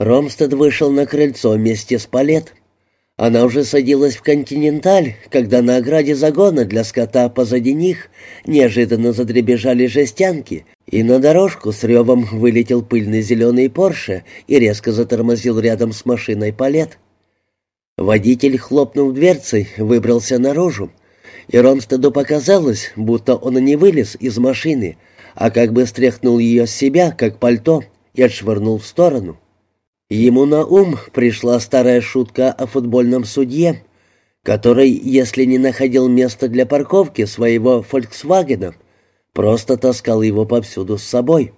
Ромстед вышел на крыльцо вместе с Палет. Она уже садилась в «Континенталь», когда на ограде загона для скота позади них неожиданно задребежали жестянки, и на дорожку с ревом вылетел пыльный зеленый Порше и резко затормозил рядом с машиной Палет. Водитель, хлопнув дверцей, выбрался наружу, и Ромстеду показалось, будто он не вылез из машины, а как бы стряхнул ее с себя, как пальто, и отшвырнул в сторону. Ему на ум пришла старая шутка о футбольном судье, который, если не находил места для парковки своего «Фольксвагена», просто таскал его повсюду с собой.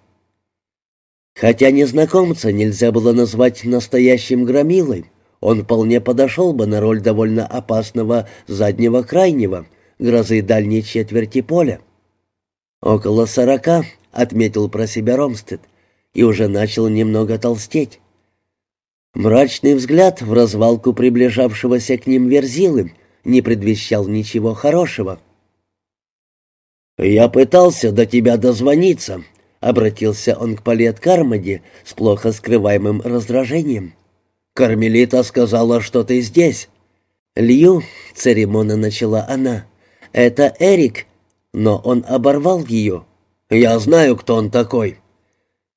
Хотя незнакомца нельзя было назвать настоящим громилой, он вполне подошел бы на роль довольно опасного заднего крайнего, грозы дальней четверти поля. «Около сорока», — отметил про себя Ромстед, и уже начал немного толстеть. Мрачный взгляд в развалку приближавшегося к ним верзилы не предвещал ничего хорошего. «Я пытался до тебя дозвониться», — обратился он к Палет Кармоди с плохо скрываемым раздражением. «Кармелита сказала, что ты здесь». «Лью», — церемонно начала она, — «это Эрик», но он оборвал ее. «Я знаю, кто он такой».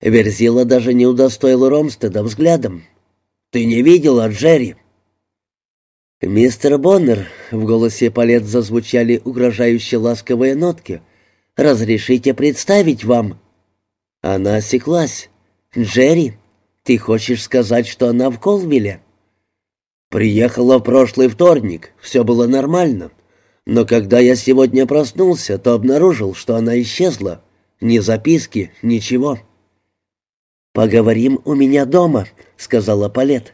Верзила даже не удостоил Ромстеда взглядом. Ты не видела Джерри?» «Мистер Боннер», — в голосе Палет зазвучали угрожающие ласковые нотки, — «разрешите представить вам». Она осеклась. «Джерри, ты хочешь сказать, что она в Колвилле?» «Приехала в прошлый вторник, все было нормально. Но когда я сегодня проснулся, то обнаружил, что она исчезла. Ни записки, ничего». «Поговорим у меня дома», — сказала Палет.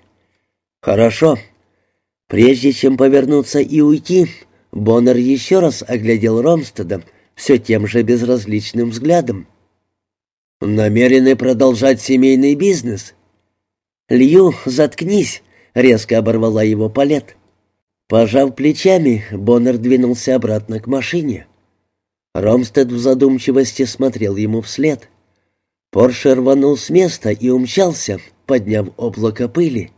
«Хорошо». Прежде чем повернуться и уйти, Боннер еще раз оглядел Ромстеда все тем же безразличным взглядом. «Намерены продолжать семейный бизнес?» «Лью, заткнись», — резко оборвала его Палет. Пожав плечами, Боннер двинулся обратно к машине. Ромстед в задумчивости смотрел ему вслед. Порше рванул с места и умчался, подняв облако пыли.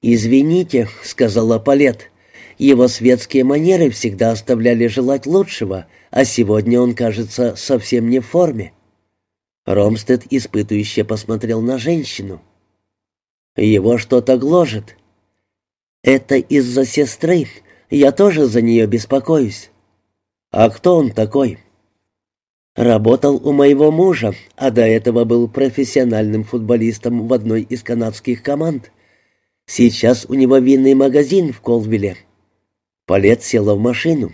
«Извините», — сказала Палет. «Его светские манеры всегда оставляли желать лучшего, а сегодня он, кажется, совсем не в форме». Ромстед испытующе посмотрел на женщину. «Его что-то гложет». «Это из-за сестры. Я тоже за нее беспокоюсь». «А кто он такой?» Работал у моего мужа, а до этого был профессиональным футболистом в одной из канадских команд. Сейчас у него винный магазин в Колвилле. Палет села в машину.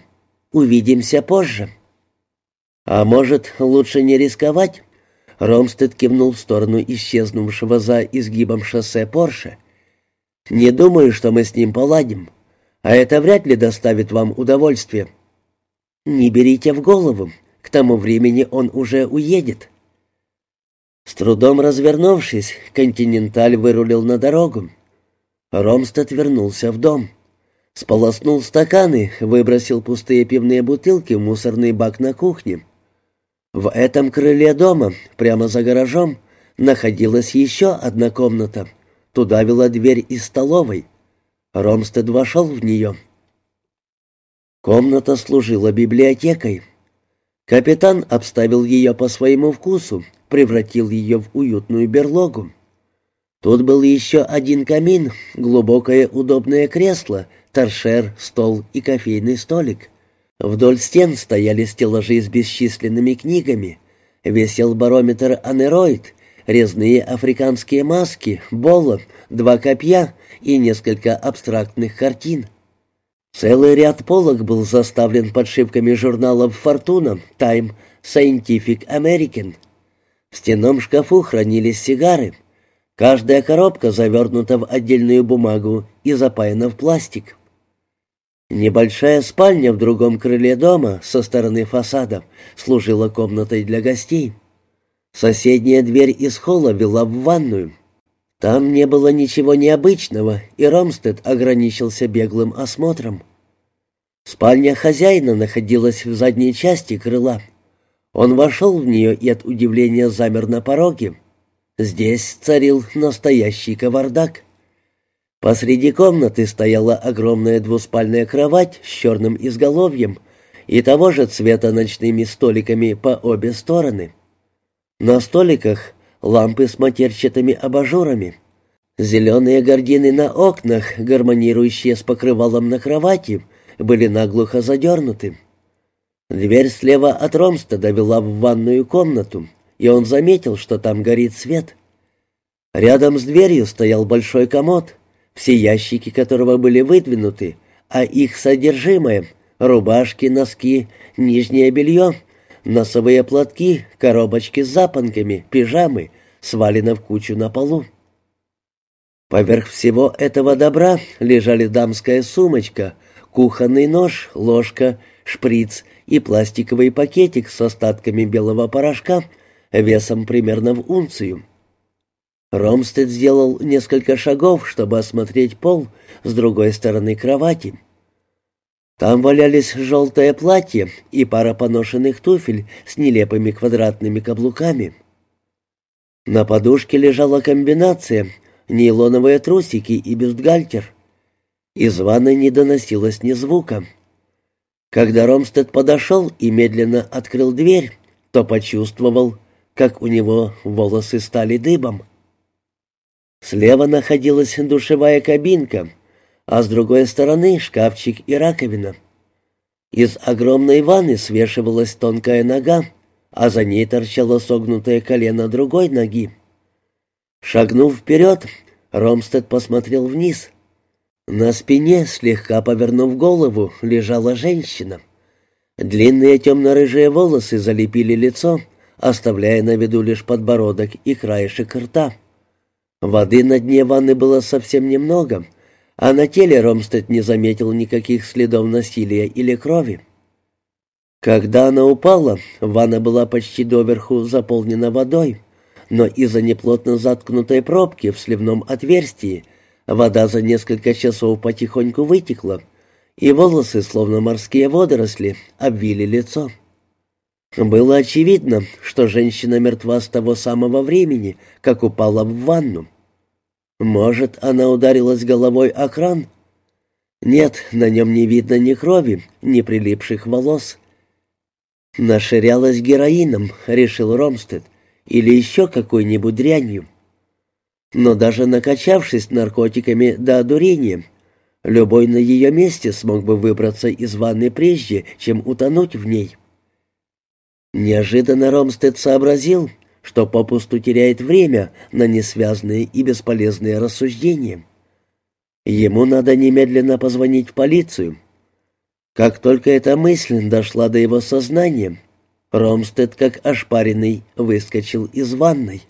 Увидимся позже. А может, лучше не рисковать? Ромстед кивнул в сторону исчезнувшего за изгибом шоссе Порше. «Не думаю, что мы с ним поладим. А это вряд ли доставит вам удовольствие». «Не берите в голову. К тому времени он уже уедет». С трудом развернувшись, «Континенталь» вырулил на дорогу. Ромстед вернулся в дом. Сполоснул стаканы, выбросил пустые пивные бутылки в мусорный бак на кухне. В этом крыле дома, прямо за гаражом, находилась еще одна комната. Туда вела дверь из столовой. Ромстед вошел в нее. Комната служила библиотекой. Капитан обставил ее по своему вкусу, превратил ее в уютную берлогу. Тут был еще один камин, глубокое удобное кресло, торшер, стол и кофейный столик. Вдоль стен стояли стеллажи с бесчисленными книгами. Висел барометр анероид, резные африканские маски, боло, два копья и несколько абстрактных картин. Целый ряд полок был заставлен подшивками журналов «Фортуна», «Тайм», «Scientific American». В стенном шкафу хранились сигары. Каждая коробка завернута в отдельную бумагу и запаяна в пластик. Небольшая спальня в другом крыле дома со стороны фасада служила комнатой для гостей. Соседняя дверь из холла вела в ванную. Там не было ничего необычного, и Ромстед ограничился беглым осмотром. Спальня хозяина находилась в задней части крыла. Он вошел в нее и от удивления замер на пороге. Здесь царил настоящий кавардак. Посреди комнаты стояла огромная двуспальная кровать с черным изголовьем и того же цвета ночными столиками по обе стороны. На столиках лампы с матерчатыми абажурами. Зеленые гардины на окнах, гармонирующие с покрывалом на кровати, были наглухо задернуты. Дверь слева от Ромстеда вела в ванную комнату, и он заметил, что там горит свет. Рядом с дверью стоял большой комод, все ящики которого были выдвинуты, а их содержимое — рубашки, носки, нижнее белье — Носовые платки, коробочки с запонками, пижамы свалены в кучу на полу. Поверх всего этого добра лежали дамская сумочка, кухонный нож, ложка, шприц и пластиковый пакетик с остатками белого порошка весом примерно в унцию. Ромстед сделал несколько шагов, чтобы осмотреть пол с другой стороны кровати. Там валялись желтое платье и пара поношенных туфель с нелепыми квадратными каблуками. На подушке лежала комбинация нейлоновые трусики и бюстгальтер. Из ванны не доносилось ни звука. Когда Ромстед подошел и медленно открыл дверь, то почувствовал, как у него волосы стали дыбом. Слева находилась душевая кабинка — а с другой стороны шкафчик и раковина. Из огромной ванны свешивалась тонкая нога, а за ней торчало согнутое колено другой ноги. Шагнув вперед, Ромстед посмотрел вниз. На спине, слегка повернув голову, лежала женщина. Длинные темно-рыжие волосы залепили лицо, оставляя на виду лишь подбородок и краешек рта. Воды на дне ванны было совсем немного — а на теле Ромстед не заметил никаких следов насилия или крови. Когда она упала, ванна была почти доверху заполнена водой, но из-за неплотно заткнутой пробки в сливном отверстии вода за несколько часов потихоньку вытекла, и волосы, словно морские водоросли, обвили лицо. Было очевидно, что женщина мертва с того самого времени, как упала в ванну. Может, она ударилась головой о кран? Нет, на нем не видно ни крови, ни прилипших волос. Наширялась героином, решил Ромстед, или еще какой-нибудь дрянью. Но даже накачавшись наркотиками до одурения, любой на ее месте смог бы выбраться из ванны прежде, чем утонуть в ней. Неожиданно Ромстед сообразил, что попусту теряет время на несвязные и бесполезные рассуждения. Ему надо немедленно позвонить в полицию. Как только эта мысль дошла до его сознания, Ромстед, как ошпаренный, выскочил из ванной.